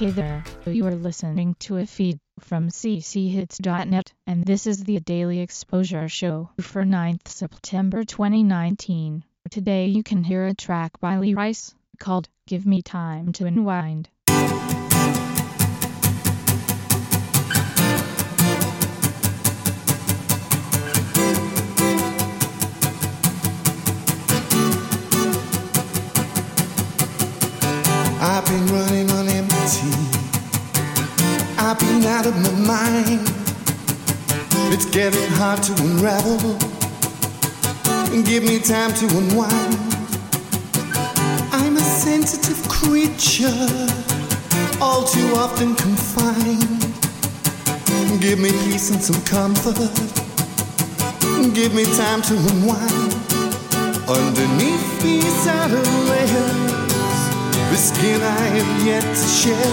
Hey there, you are listening to a feed from cchits.net, and this is the Daily Exposure Show for 9th September 2019. Today you can hear a track by Lee Rice called Give Me Time to Unwind. I've been running empty. I've been out of my mind. It's getting hard to unravel. Give me time to unwind. I'm a sensitive creature, all too often confined. Give me peace and some comfort. Give me time to unwind. Underneath these outer layers skin I have yet to shed.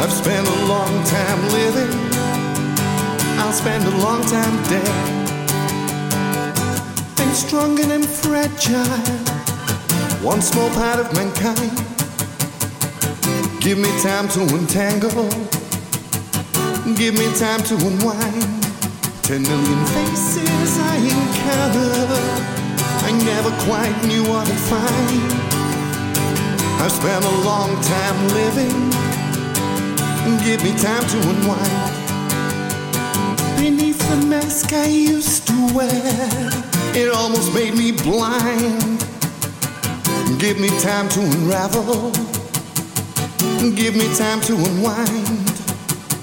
I've spent a long time living, I'll spend a long time dead. I'm strong and I'm fragile, one small part of mankind. Give me time to untangle, give me time to unwind. Ten million faces I encounter, I never quite knew what I'd find. I've spent a long time living. Give me time to unwind. Beneath the mask I used to wear, it almost made me blind. Give me time to unravel. Give me time to unwind.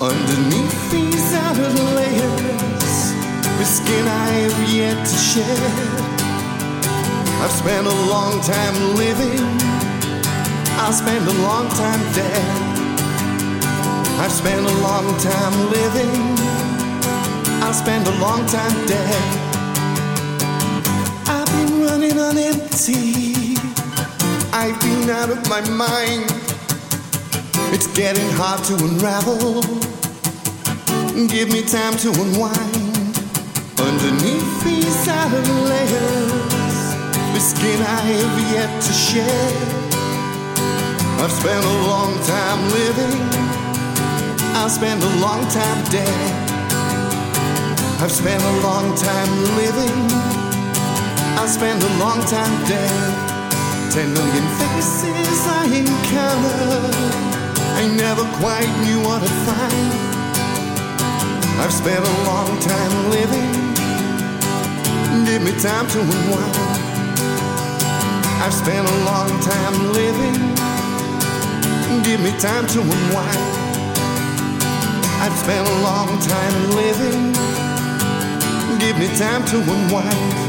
Underneath these outer layers, the skin I have yet to shed. I've spent a long time living. I'll spend a long time dead. I've spent a long time living. I'll spend a long time dead. I've been running on empty. I've been out of my mind. It's getting hard to unravel. Give me time to unwind. Underneath these outer layers, the skin I have yet to shed. I've spent a long time living. I'll spend a long time dead. I've spent a long time living. I'll spend a long time dead. Ten million faces I encounter. I never quite knew what to find. I've spent a long time living. Give me time to unwind. I've spent a long time living give me time to unwind. I've spent a long time living. Give me time to unwind.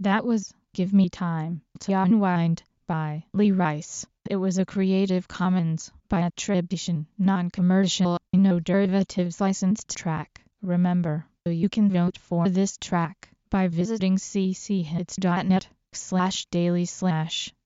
That was Give Me Time to Unwind by Lee Rice. It was a Creative Commons by attribution, non-commercial, no derivatives licensed track. Remember, you can vote for this track by visiting cchits.net slash daily slash